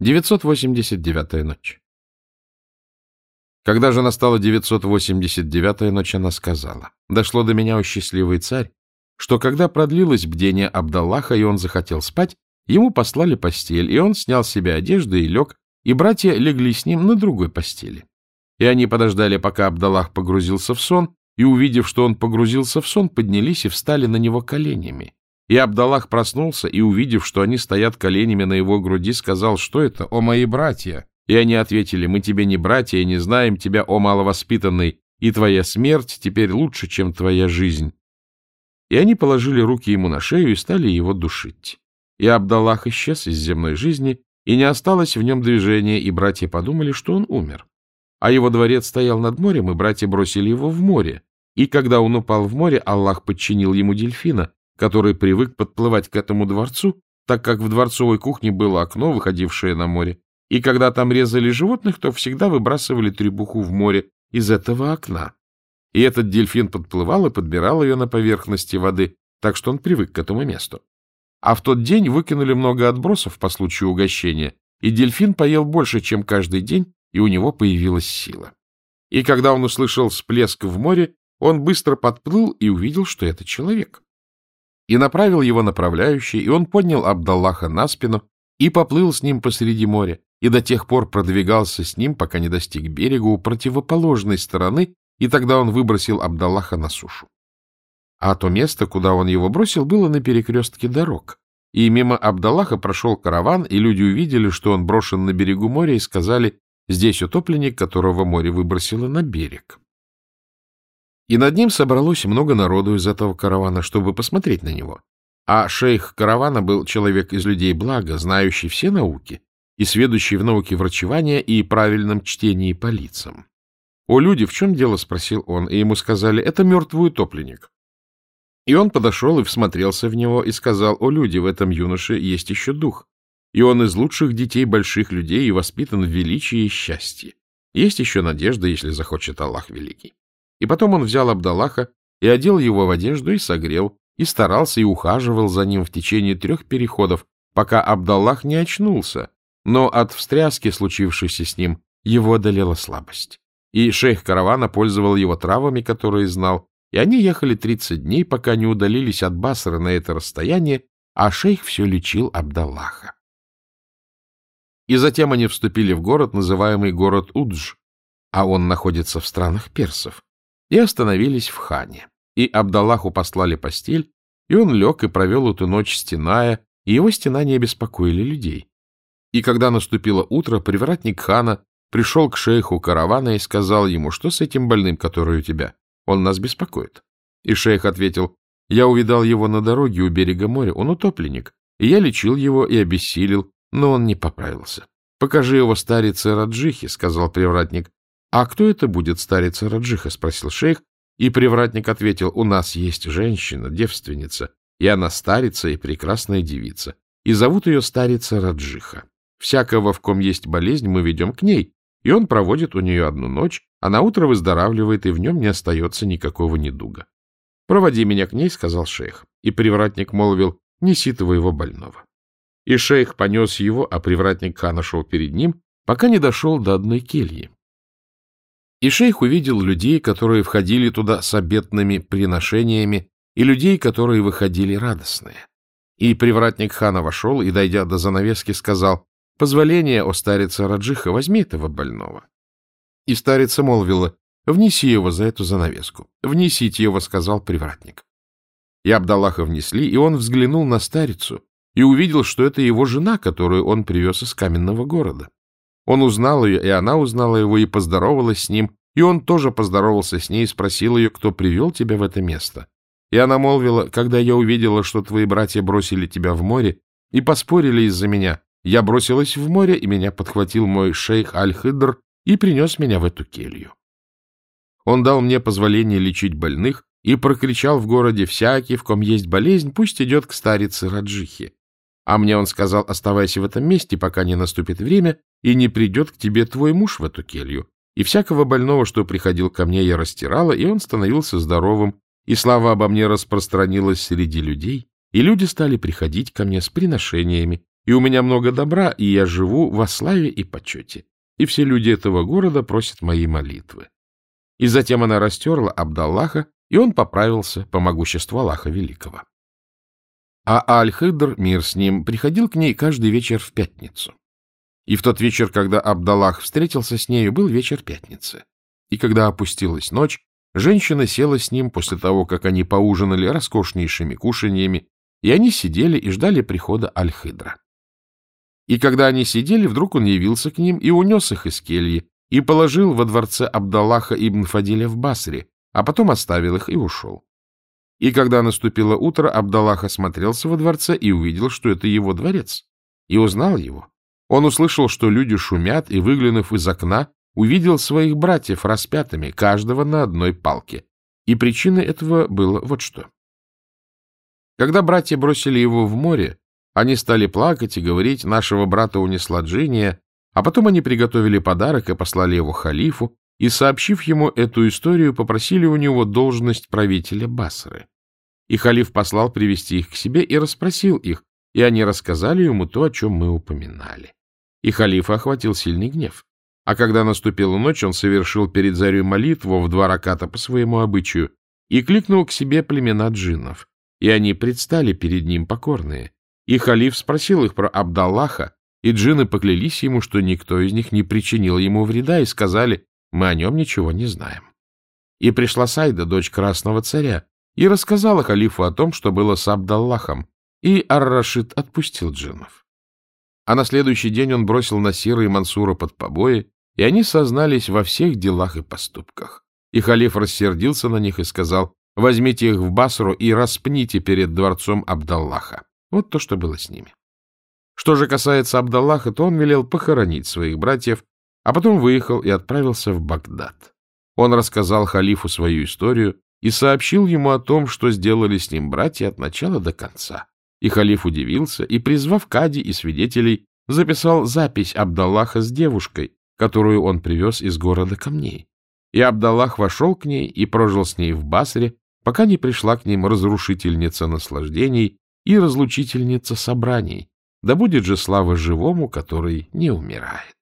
989-я ночь. Когда же настала 989-я ночь, она сказала, «Дошло до меня, о счастливый царь, что когда продлилось бдение Абдаллаха, и он захотел спать, ему послали постель, и он снял с себя одежды и лег, и братья легли с ним на другой постели. И они подождали, пока Абдаллах погрузился в сон, и, увидев, что он погрузился в сон, поднялись и встали на него коленями. И Абдаллах проснулся, и, увидев, что они стоят коленями на его груди, сказал, что это, о мои братья? И они ответили, мы тебе не братья, и не знаем тебя, о маловоспитанный, и твоя смерть теперь лучше, чем твоя жизнь. И они положили руки ему на шею и стали его душить. И Абдаллах исчез из земной жизни, и не осталось в нем движения, и братья подумали, что он умер. А его дворец стоял над морем, и братья бросили его в море. И когда он упал в море, Аллах подчинил ему дельфина, который привык подплывать к этому дворцу, так как в дворцовой кухне было окно, выходившее на море, и когда там резали животных, то всегда выбрасывали требуху в море из этого окна. И этот дельфин подплывал и подбирал ее на поверхности воды, так что он привык к этому месту. А в тот день выкинули много отбросов по случаю угощения, и дельфин поел больше, чем каждый день, и у него появилась сила. И когда он услышал всплеск в море, он быстро подплыл и увидел, что это человек и направил его направляющий, и он поднял Абдаллаха на спину и поплыл с ним посреди моря, и до тех пор продвигался с ним, пока не достиг берега у противоположной стороны, и тогда он выбросил Абдаллаха на сушу. А то место, куда он его бросил, было на перекрестке дорог. И мимо Абдаллаха прошел караван, и люди увидели, что он брошен на берегу моря, и сказали, здесь утопленник, которого море выбросило на берег. И над ним собралось много народу из этого каравана, чтобы посмотреть на него. А шейх каравана был человек из людей блага, знающий все науки и сведущий в науке врачевания и правильном чтении по лицам. «О, люди, в чем дело?» — спросил он, и ему сказали, «это мертвый утопленник». И он подошел и всмотрелся в него и сказал, «О, люди, в этом юноше есть еще дух, и он из лучших детей больших людей и воспитан в величии и счастье. Есть еще надежда, если захочет Аллах Великий». И потом он взял Абдаллаха и одел его в одежду и согрел, и старался и ухаживал за ним в течение трех переходов, пока Абдаллах не очнулся, но от встряски, случившейся с ним, его одолела слабость. И шейх каравана пользовал его травами, которые знал, и они ехали тридцать дней, пока не удалились от Басры на это расстояние, а шейх все лечил Абдаллаха. И затем они вступили в город, называемый город Удж, а он находится в странах персов и остановились в хане. И Абдаллаху послали постель, и он лег и провел эту ночь стеная, и его стенания беспокоили людей. И когда наступило утро, привратник хана пришел к шейху каравана и сказал ему, что с этим больным, который у тебя, он нас беспокоит. И шейх ответил, я увидал его на дороге у берега моря, он утопленник, и я лечил его и обессилил, но он не поправился. — Покажи его старице Раджихи, — сказал привратник, — А кто это будет, старица Раджиха? — спросил шейх, и привратник ответил, — У нас есть женщина, девственница, и она старица и прекрасная девица, и зовут ее старица Раджиха. Всякого, в ком есть болезнь, мы ведем к ней, и он проводит у нее одну ночь, а на утро выздоравливает, и в нем не остается никакого недуга. — Проводи меня к ней, — сказал шейх. И привратник молвил, — неси твоего больного. И шейх понес его, а привратник хана шел перед ним, пока не дошел до одной кельи. И шейх увидел людей, которые входили туда с обетными приношениями, и людей, которые выходили радостные. И привратник хана вошел и, дойдя до занавески, сказал, «Позволение, о старица Раджиха, возьми этого больного». И старица молвила, «Внеси его за эту занавеску». «Внесите его», — сказал привратник. И Абдаллаха внесли, и он взглянул на старицу и увидел, что это его жена, которую он привез из каменного города. Он узнал ее, и она узнала его, и поздоровалась с ним, и он тоже поздоровался с ней и спросил ее, кто привел тебя в это место. И она молвила, когда я увидела, что твои братья бросили тебя в море и поспорили из-за меня, я бросилась в море, и меня подхватил мой шейх Аль-Хидр и принес меня в эту келью. Он дал мне позволение лечить больных и прокричал в городе «Всякий, в ком есть болезнь, пусть идет к старице Раджихе». А мне он сказал, оставайся в этом месте, пока не наступит время, и не придет к тебе твой муж в эту келью. И всякого больного, что приходил ко мне, я растирала, и он становился здоровым, и слава обо мне распространилась среди людей, и люди стали приходить ко мне с приношениями, и у меня много добра, и я живу во славе и почете, и все люди этого города просят моей молитвы. И затем она растерла Абдаллаха, и он поправился по могуществу Аллаха Великого. А Аль-Хидр, мир с ним, приходил к ней каждый вечер в пятницу. И в тот вечер, когда Абдаллах встретился с нею, был вечер пятницы. И когда опустилась ночь, женщина села с ним после того, как они поужинали роскошнейшими кушаньями, и они сидели и ждали прихода Аль-Хидра. И когда они сидели, вдруг он явился к ним и унес их из кельи, и положил во дворце Абдаллаха ибн Фадиля в Басре, а потом оставил их и ушел. И когда наступило утро, Абдаллах осмотрелся во дворце и увидел, что это его дворец, и узнал его. Он услышал, что люди шумят, и, выглянув из окна, увидел своих братьев распятыми, каждого на одной палке. И причиной этого было вот что. Когда братья бросили его в море, они стали плакать и говорить, нашего брата унесла Джиния, а потом они приготовили подарок и послали его халифу, и, сообщив ему эту историю, попросили у него должность правителя Басры. И халиф послал привести их к себе и расспросил их, и они рассказали ему то, о чем мы упоминали. И халифа охватил сильный гнев. А когда наступила ночь, он совершил перед зарей молитву в два раката по своему обычаю и кликнул к себе племена джиннов, и они предстали перед ним покорные. И халиф спросил их про Абдаллаха, и джинны поклялись ему, что никто из них не причинил ему вреда, и сказали, мы о нем ничего не знаем. И пришла Сайда, дочь красного царя, и рассказала халифу о том, что было с Абдаллахом, и Ар-Рашид отпустил джиннов. А на следующий день он бросил Насира и Мансура под побои, и они сознались во всех делах и поступках. И халиф рассердился на них и сказал, возьмите их в Басру и распните перед дворцом Абдаллаха. Вот то, что было с ними. Что же касается Абдаллаха, то он велел похоронить своих братьев, а потом выехал и отправился в Багдад. Он рассказал халифу свою историю и сообщил ему о том, что сделали с ним братья от начала до конца. И халиф удивился и, призвав Кади и свидетелей, записал запись Абдаллаха с девушкой, которую он привез из города камней. И Абдаллах вошел к ней и прожил с ней в Басре, пока не пришла к ним разрушительница наслаждений и разлучительница собраний. Да будет же слава живому, который не умирает.